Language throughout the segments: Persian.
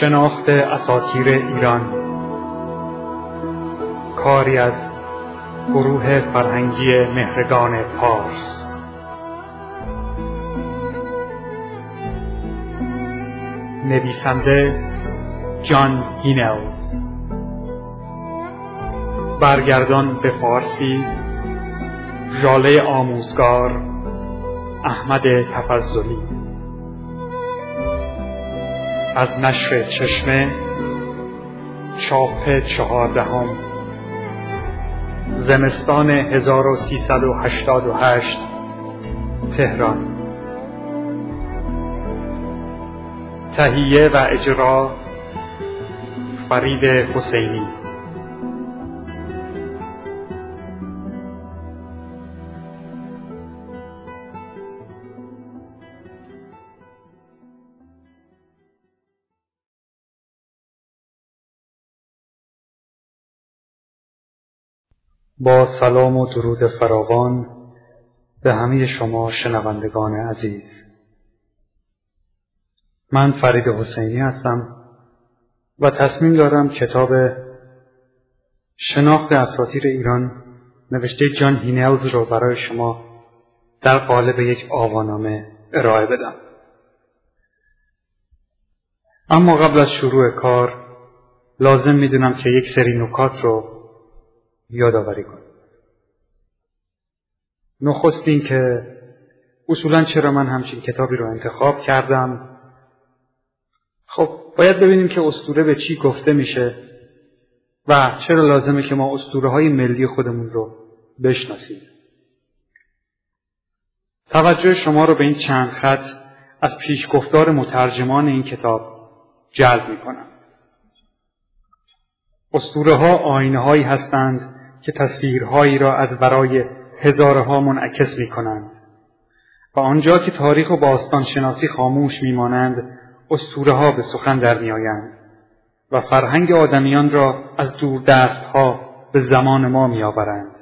شناخت اساطیر ایران. کاری از گروه فرهنگی مهرگان پارس. نویسنده جان هینلز برگردان به فارسی ژاله آموزگار احمد تفضلی. از نشر چشمه چاپ چهاردهم. زمستان 1388 تهران. تهیه و اجرا فرید حسینی. با سلام و درود فراوان به همه شما شنوندگان عزیز. من فرید حسینی هستم و تصمیم دارم کتاب شناخت اساطیر ایران نوشته جان هینلز رو برای شما در قالب یک آوانامه ارائه بدم. اما قبل از شروع کار لازم می‌دونم که یک سری نکات رو یادآوری کنیم نخست این که اصولا چرا من همچین کتابی رو انتخاب کردم؟ خب باید ببینیم که استوره به چی گفته میشه و چرا لازمه که ما استوره های ملی خودمون رو بشناسیم. توجه شما رو به این چند خط از پیشگفتار مترجمان این کتاب جلب می‌کنم. استوره ها آینه هایی هستند که تصویرهایی را از برای هزارها منعکس می کنند و آنجا که تاریخ و باستان شناسی خاموش میمانند اسطوره ها به سخن در میآیند و فرهنگ آدمیان را از دور ها به زمان ما میآورند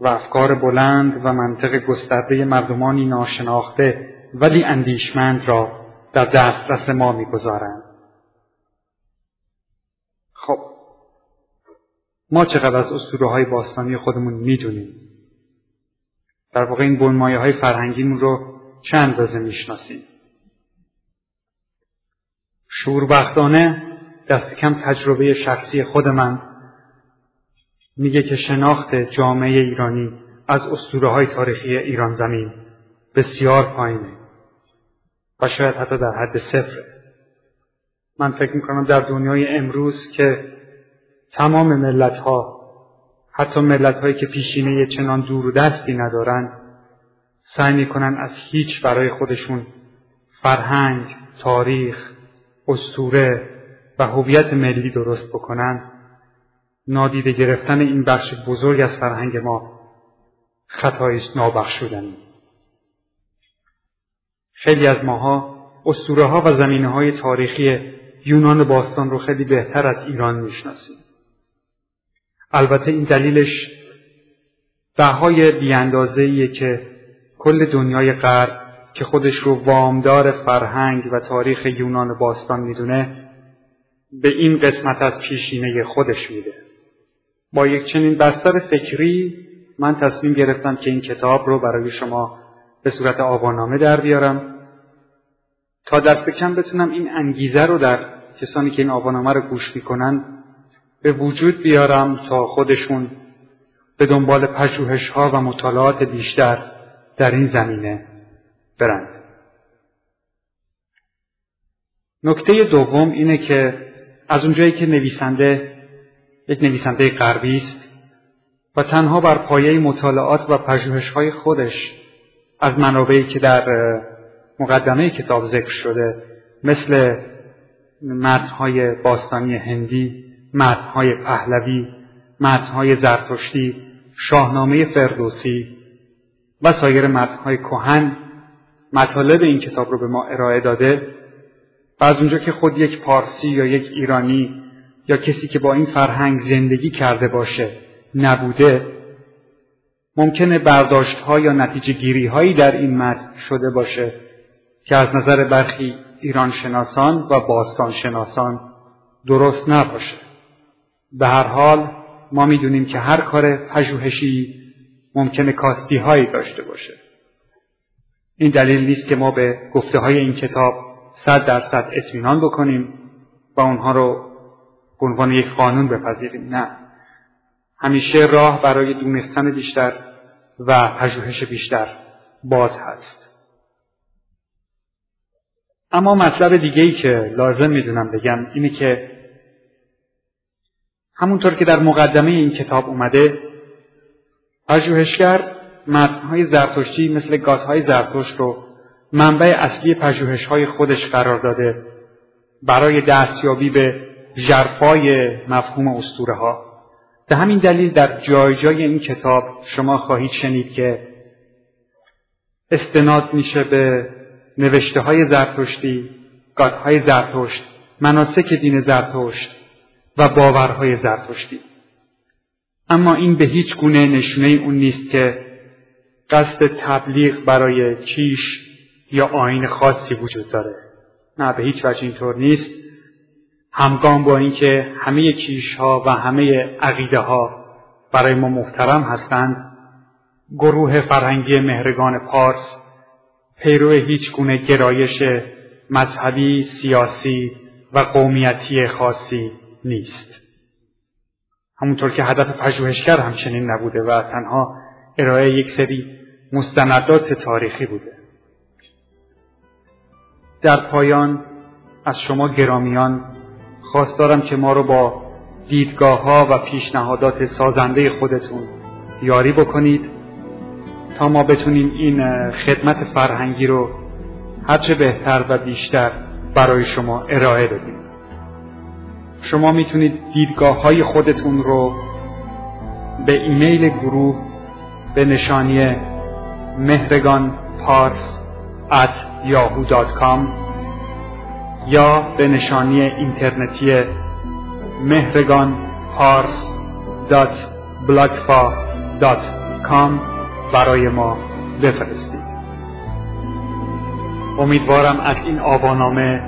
و افکار بلند و منطق گسترده مردمانی ناشناخته ولی اندیشمند را در دسترس ما می‌گذارند خب ما چقدر از اسطوره های باستانی خودمون می‌دونیم. در واقع این بنمایه های فرهنگیمون رو چند اندازه می‌شناسیم؟ شوربختانه دست کم تجربه شخصی خود من میگه که شناخت جامعه ایرانی از اسطوره های تاریخی ایران زمین بسیار پایینه و شاید حتی در حد صفره من فکر می‌کنم در دنیای امروز که تمام ملت ها حتی ملت هایی که پیشینه چنان دور دستی ندارند سعی می‌کنن از هیچ برای خودشون فرهنگ، تاریخ، استوره و هویت ملی درست بکنن. نادیده گرفتن این بخش بزرگ از فرهنگ ما خطایش نابخشودنی. خیلی از ماها اسطوره ها و زمینه های تاریخی یونان باستان رو خیلی بهتر از ایران می‌شناسیم. البته این دلیلش بهای بیاندازهیه که کل دنیای غرب که خودش رو وامدار فرهنگ و تاریخ یونان باستان می‌دونه به این قسمت از پیشینه خودش میده. با یک چنین بستر فکری من تصمیم گرفتم که این کتاب رو برای شما به صورت آوانامه در بیارم. تا دست کم بتونم این انگیزه رو در کسانی که این آوانامه رو گوش می‌کنن به وجود بیارم تا خودشون به دنبال پژوهش ها و مطالعات بیشتر در این زمینه برند. نکته دوم اینه که از اونجایی که نویسنده یک نویسنده غربی است و تنها بر پایه مطالعات و پژوهش های خودش از منابعی که در مقدمه کتاب ذکر شده مثل متنهای باستانی هندی متنهای پهلوی متنهای زرتشتی شاهنامه فردوسی و سایر متنهای کهن مطالب این کتاب رو به ما ارائه داده و از اونجا که خود یک پارسی یا یک ایرانی یا کسی که با این فرهنگ زندگی کرده باشه نبوده ممکنه برداشت ها یا نتیجه گیری هایی در این متن شده باشه که از نظر برخی ایران شناسان و باستان شناسان درست نباشه. به هر حال ما می‌دونیم که هر کار پژوهشی ممکنه کاستی هایی داشته باشه. این دلیل نیست که ما به گفته های این کتاب صد درصد اطمینان بکنیم و اونها رو به عنوان یک قانون بپذیریم نه. همیشه راه برای دونستن بیشتر و پژوهش بیشتر باز هست. اما مطلب دیگه ای که لازم می‌دونم بگم اینه که همونطور که در مقدمه این کتاب اومده پژوهشگر متنهای زرتشتی مثل گاتهای زرتشت رو منبع اصلی پژوهشهای خودش قرار داده برای دستیابی به ژرفای مفهوم اسطوره ها به همین دلیل در جای جای این کتاب شما خواهید شنید که استناد میشه به نوشته های زرتشتی، گاتهای زرتشت، مناسک دین زرتشت و باورهای زرتشتی. اما این به هیچ گونه نشونه اون نیست که قصد تبلیغ برای کیش یا آین خاصی وجود داره. نه به هیچ وجه اینطور نیست. همگام با اینکه همه کیش ها و همه عقیده ها برای ما محترم هستند گروه فرهنگی مهرگان پارس پیرو هیچ گونه گرایش مذهبی، سیاسی و قومیتی خاصی نیست. همونطور که هدف پژوهشگر همچنین نبوده و تنها ارائه یک سری مستندات تاریخی بوده. در پایان از شما گرامیان خواست دارم که ما رو با دیدگاه ها و پیشنهادات سازنده خودتون یاری بکنید تا ما بتونیم این خدمت فرهنگی رو هرچه بهتر و بیشتر برای شما ارائه بدیم شما می‌تونید دیدگاه های خودتون رو به ایمیل گروه به نشانی مهرگان پارس at yahoo.com یا به نشانی اینترنتی مهرگان پارس برای ما بفرستید. امیدوارم از این آوانامه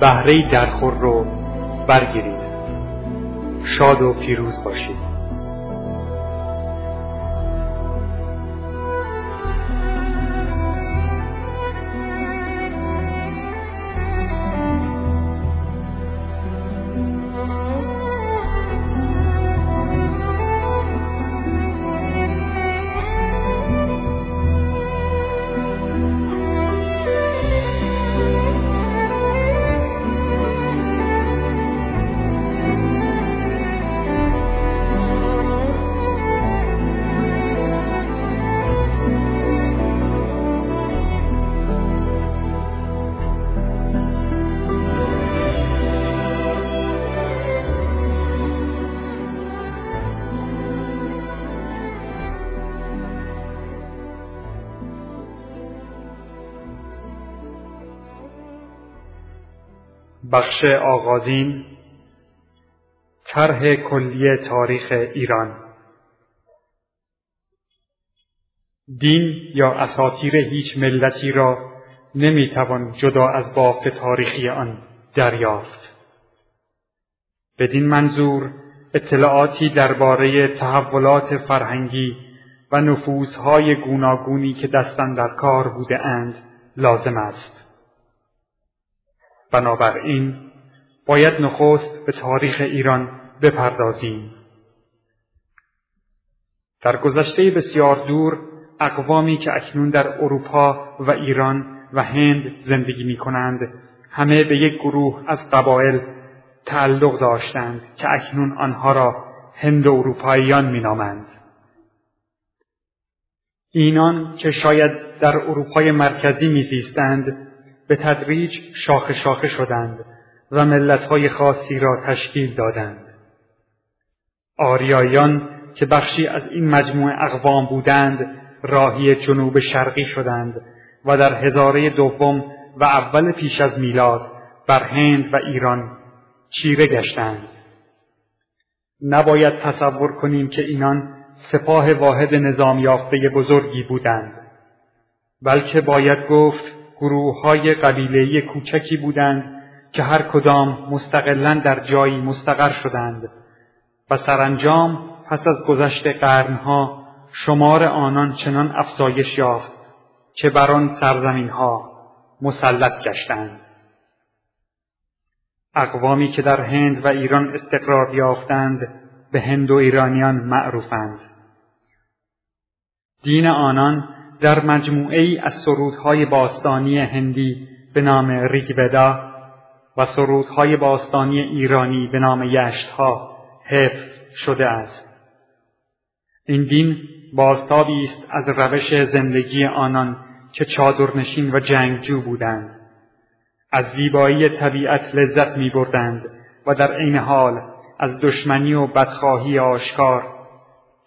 بهره درخور رو برگیرید. شاد و پیروز باشید. بخش آغازین طرح کلی تاریخ ایران. دین یا اساطیر هیچ ملتی را نمی‌توان جدا از بافت تاریخی آن دریافت. بدین منظور اطلاعاتی درباره تحولات فرهنگی و نفوذهای گوناگونی که دستن در کار بوده اند لازم است. بنابراین باید نخست به تاریخ ایران بپردازیم. در گذشته بسیار دور اقوامی که اکنون در اروپا و ایران و هند زندگی می کنند همه به یک گروه از قبایل تعلق داشتند که اکنون آنها را هند و اروپاییان می نامند. اینان که شاید در اروپای مرکزی میزیستند به تدریج شاخه شاخه شدند و ملتهای خاصی را تشکیل دادند. آریایان که بخشی از این مجموعه اقوام بودند راهی جنوب شرقی شدند و در هزاره دوم و اول پیش از میلاد بر هند و ایران چیره گشتند نباید تصور کنیم که اینان سپاه واحد نظام یافته بزرگی بودند بلکه باید گفت گروه های قبیله کوچکی بودند که هر کدام مستقلا در جایی مستقر شدند و سرانجام پس از گذشت قرنها شمار آنان چنان افزایش یافت که بر آن سرزمین ها مسلط گشتند. اقوامی که در هند و ایران استقرار یافتند به هند و ایرانیان معروفند. دین آنان در مجموعه از سرودهای باستانی هندی به نام ریگودا و سرودهای باستانی ایرانی به نام یشتها حفظ شده است. این دین بازتابی است از روش زندگی آنان که چادرنشین و جنگجو بودند. از زیبایی طبیعت لذت می بردند و در عین حال از دشمنی و بدخواهی آشکار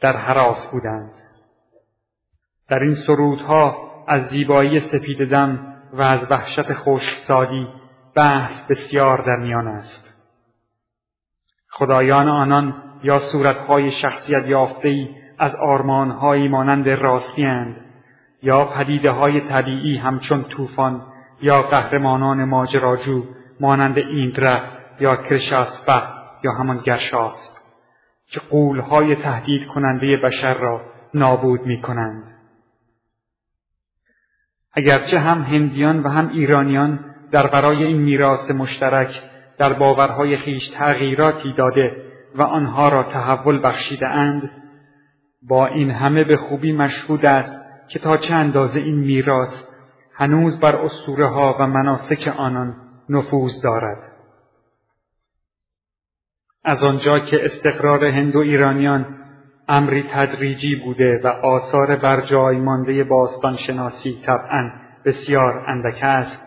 در حراس بودند. در این سرودها از زیبایی سپید دم و از وحشت خشکسالی بحث بسیار در میان است خدایان آنان یا صورتهای شخصیت یافتهای از آرمانهایی مانند راستیاند یا پدیده های طبیعی همچون طوفان یا قهرمانان ماجراجو مانند ایندره یا کرشاسپه یا همان گرشاسپ که قولهای تهدید کننده بشر را نابود می کنند. اگرچه هم هندیان و هم ایرانیان در برای این میراث مشترک در باورهای خیش تغییراتی داده و آنها را تحول بخشیده اند با این همه به خوبی مشهود است که تا چه اندازه این میراث هنوز بر اسطوره ها و مناسک آنان نفوذ دارد. از آنجا که استقرار هند و ایرانیان امری تدریجی بوده و آثار بر جای مانده باستان شناسی طبعا بسیار اندک است.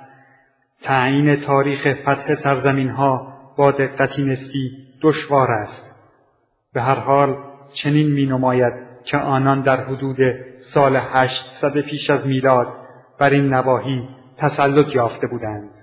تعیین تاریخ فتح سرزمین ها با دقتی نسبی دشوار است. به هر حال چنین می نماید که آنان در حدود سال 800 پیش از میلاد بر این نواحی تسلط یافته بودند.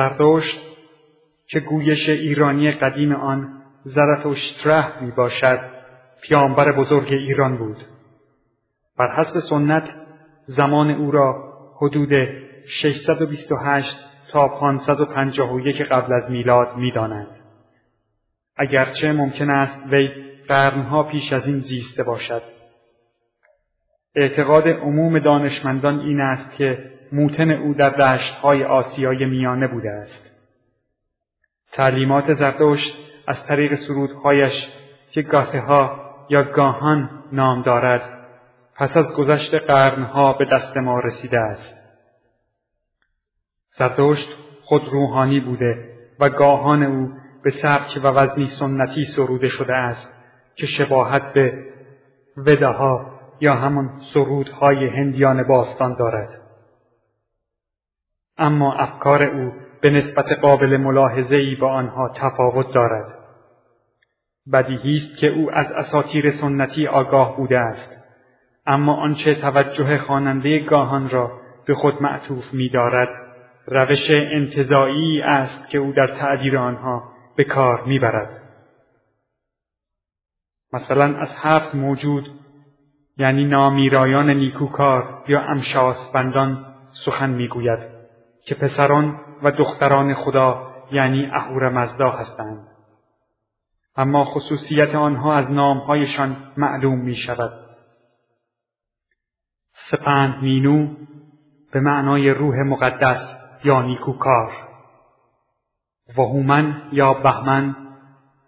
زردشت که گویش ایرانی قدیم آن زرتشتره می باشد پیامبر بزرگ ایران بود. بر حسب سنت زمان او را حدود 628 تا 551 قبل از میلاد می‌دانند اگرچه ممکن است وی قرنها پیش از این زیسته باشد. اعتقاد عموم دانشمندان این است که موتن او در دشتهای آسیای میانه بوده است. تعلیمات زردشت از طریق سرودهایش که گاته ها یا گاهان نام دارد پس از گذشت قرنها به دست ما رسیده است. زردشت خود روحانی بوده و گاهان او به سبک و وزنی سنتی سروده شده است که شباهت به وداها یا همان سرودهای هندیان باستان دارد. اما افکار او به نسبت قابل ملاحظه ای با آنها تفاوت دارد. بدیهی است که او از اساطیر سنتی آگاه بوده است اما آنچه توجه خواننده گاهان را به خود معطوف می دارد روش انتظایی است که او در تعبیر آنها به کار می‌برد. مثلا از هفت موجود یعنی نامیرایان نیکوکار یا امشاسبندان سخن می‌گوید که پسران و دختران خدا یعنی اهور مزدا هستند. اما خصوصیت آنها از نامهایشان معلوم می شود سپند مینو به معنای روح مقدس یا نیکوکار. و هومن یا بهمن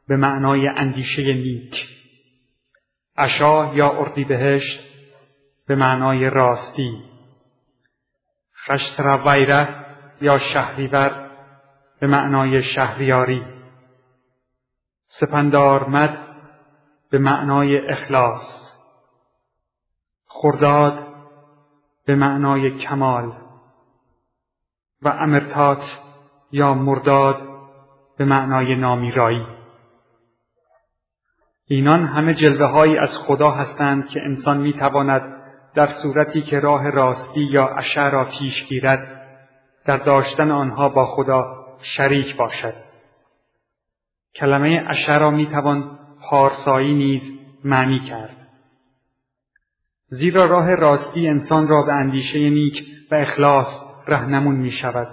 به معنای اندیشه نیک. اشا یا اردیبهشت به معنای راستی. خشترویره یا شهریور به معنای شهریاری. سپندارمد به معنای اخلاص. خرداد به معنای کمال. و امرتات یا مرداد به معنای نامیرایی. اینان همه جلوه هایی از خدا هستند که انسان می تواند در صورتی که راه راستی یا اشع را پیش گیرد در داشتن آنها با خدا شریک باشد. کلمه اشع را می توان پارسایی نیز معنی کرد. زیرا راه راستی انسان را به اندیشه نیک و اخلاص رهنمون می شود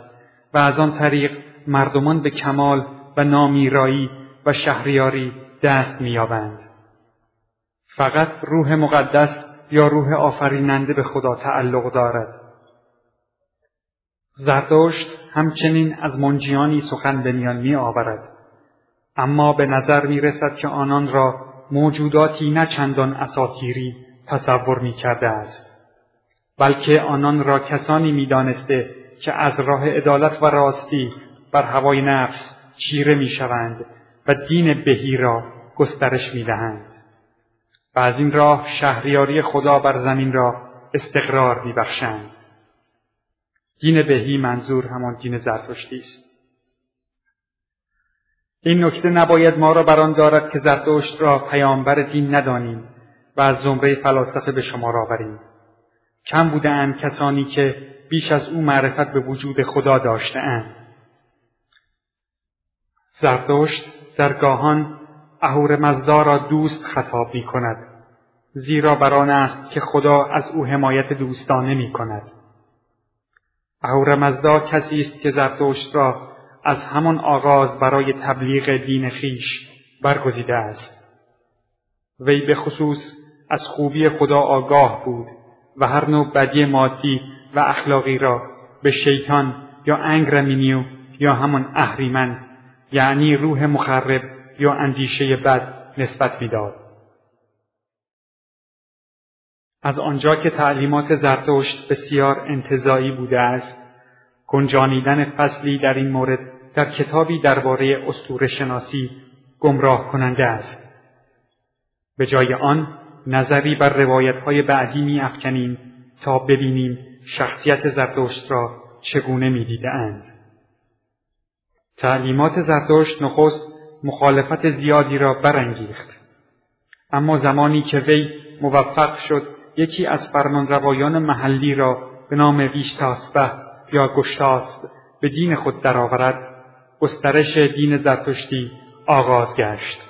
و از آن طریق مردمان به کمال و نامیرایی و شهریاری دست مییابند. فقط روح مقدس یا روح آفریننده به خدا تعلق دارد. زردشت همچنین از منجیانی سخن به میان می آورد اما به نظر می رسد که آنان را موجوداتی نه چندان اساتیری تصور می کرده است بلکه آنان را کسانی می دانسته که از راه عدالت و راستی بر هوای نفس چیره می شوند و دین بهی را گسترش می دهند. و از این راه شهریاری خدا بر زمین را استقرار می بخشند. دین بهی منظور همان دین زرتشتی است. این نکته نباید ما را بر آن دارد که زرتشت را پیامبر دین ندانیم و از زمره فلاسفه به شما آوریم. کم بودند کسانی که بیش از او معرفت به وجود خدا داشتهاند. زرتشت در گاهان اهور مزدا را دوست خطاب می کند زیرا بر آن است که خدا از او حمایت دوستانه می کند اهور مزدا کسی است که زرتشت را از همان آغاز برای تبلیغ دین خیش برگزیده است. وی به خصوص از خوبی خدا آگاه بود و هر نوع بدی مادی و اخلاقی را به شیطان یا انگرمینیو یا همان اهریمن یعنی روح مخرب یا اندیشه بد نسبت می‌داد از آنجا که تعلیمات زرتشت بسیار انتظایی بوده است گنجانیدن فصلی در این مورد در کتابی درباره استور شناسی گمراه کننده است به جای آن نظری بر روایت های بعدی می افکنیم تا ببینیم شخصیت زرتشت را چگونه می. تعلیمات زرتشت نخست مخالفت زیادی را برانگیخت. اما زمانی که وی موفق شد یکی از فرمانروایان محلی را به نام ویشتاسبه یا گشتاسب به دین خود درآورد گسترش دین زرتشتی آغاز گشت.